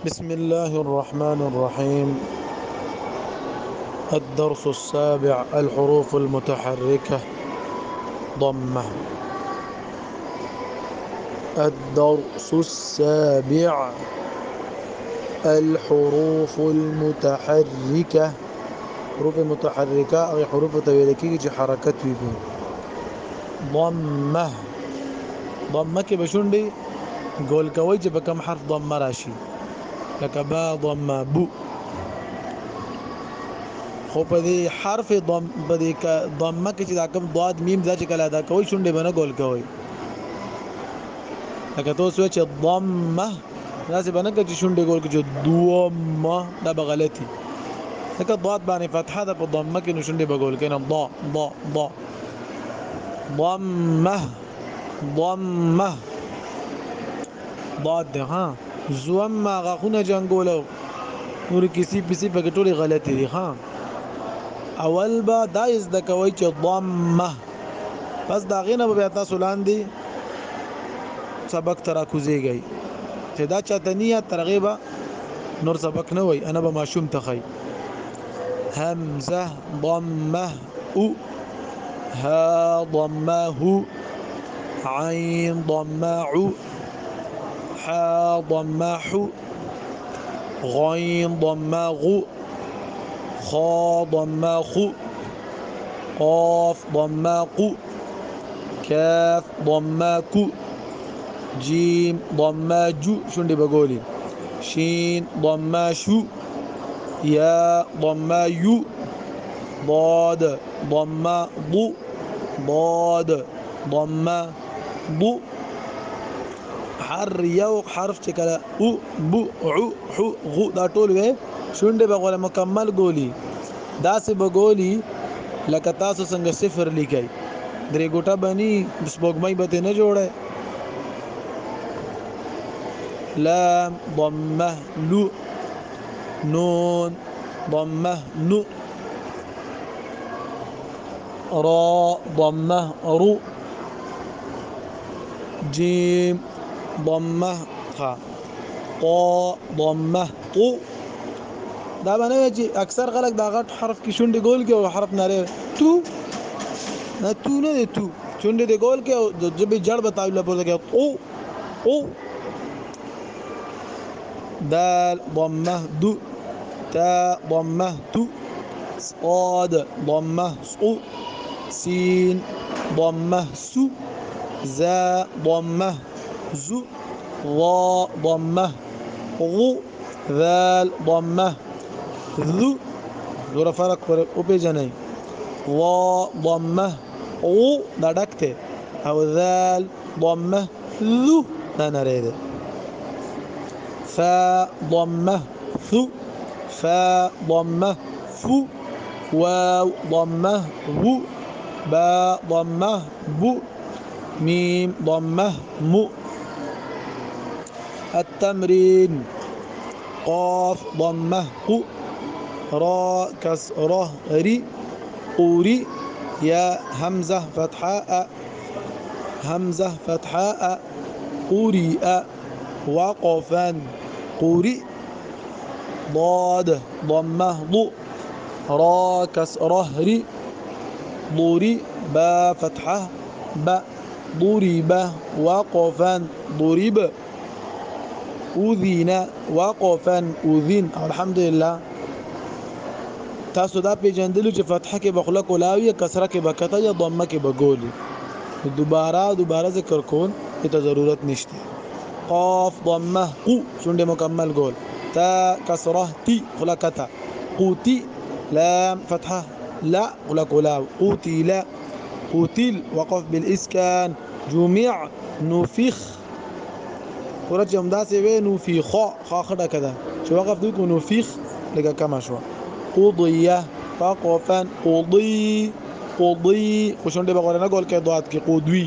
بسم الله الرحمن الرحيم. الدرس السابع الحروف المتحركة. ضمة. الدرس السابع الحروف المتحركة. حروف متحركة أو حروف تويلكي حركة وي ضمة. ضمة کې بشونډي ګول کوي چې په حرف ضمة راشي. لکه با ضمه بو. خو په دې حرف ضم په دې ضمه کې چې دا کوم ضاد میم ځکه کله ادا کوي شونډې باندې ګول کوي لکه تاسو چې ضمه لازم باندې چې شونډې ګول کوي دومه دا به غلطي. لکه ضاد باندې فتحه ده په ضمه کې نو شونډې به ګول کوي نه ضا ضا ضا ضمه ضمه. ضاد ده ها زوم ما غاخونه جنگولو نور کسی پسی پکې ټولې غلطي دي ها اول با دا از د کوي چې ضمه پس دا غینه به تاسو لاندې سبق ترا کوزيږي چې دا چاته نیت ترغیبه نور سبق نه وای انا به ماشوم تخی همزه ضمه او ها ضمه عين ضماع حا ضماح غين ضماغ خا ضماخ قاف ضماق كاف ضماك جيم ضماج شندي بقولي شين ضماشو يا ضمايو ضاد ضماض ضاد ضمه بو حر یو حرف چې کله او بو عو حو غو دا ټول وې شونډه به غوړه مکمل ګولي دا سه بګولي لکه تاسو څنګه صفر لیکي درې ګوټه بني سپوږمۍ به نه جوړه لام ضمه لو نون ضمه نو. را ضمه رو. جيم ضمه خا قا ضمه قو دا باندې چې اکثر خلک دا غټ حرف کې شونډې ګول کې او حرف ناره تو نه تو نه تو شونډې دی ګول کې او د جبې جړ بتاوي لپاره کې او او دال ضمه دو تا ضمه تو صاد ضمه صو سين ضمه سو زا ضمه زو ضا ضمة غو ذال ضمة ذو دور فرق پر أو پیجنې ضا ضمة غو دا ډکته أو ذال ضمة ذو دا نری فا ضمة ثو فا ضمة فو واو ضمة وو با ضمة بو ميم ضمة مو التمرين. قاف ضمه قو. را كسره ري. قوري يا همزة فتحاء همزة فتحاء قوري وقفا. قوري. ضاد ضمة ضو را كسره ري. ضوري با فتحة با. ضرب وقفا ضرب اذن وقفا اذن الحمد لله تاسو دا پیجندلو چې فتحه کې بخله کولاوی کسره کې بکته یا ضمه کې بګولي دوباره دوباره ذکر کول ته ضرورت نشته. قاف ضمه قو شونډه مکمل ګول. تا کسره تی خلقتا قوتي لام فتحه. لا خلق کولاو قوتي لا. قتل وقف بالإسكان جميع نفخ ورته هم داسې وې نفخ خا خړه کده چې وقف دوی کو نفخ لګه کما شو قضيه وقفا قضي قضي خوشونډه بغور نه ګول کې ضاد کې قضوي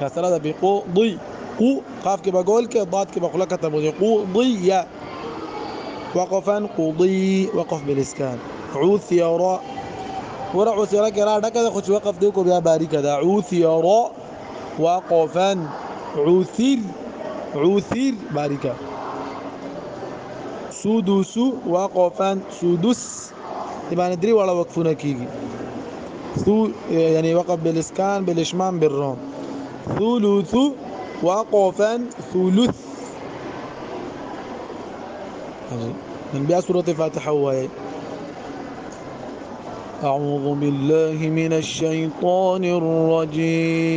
کسره ده بقضي قو قاف کې بغول کې ضاد کې بخله کته بوزي. قضيه وقفا قضي وقف بالإسكان عثر ورع عثره کې را ډکه خو چې وقف دی کو بیا باریک ده. عثر وقفا عثر عثر باریکه سدس وقفا سدس يبقى ندري ولا وقفنا كيجي ثو يعني وقف بالإسكان بالإشمام بالروم. ثلث وقفا ثلث من بها سورة الفاتحة وهي أعوذ بالله من الشيطان الرجيم.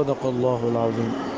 صدق الله العظيم.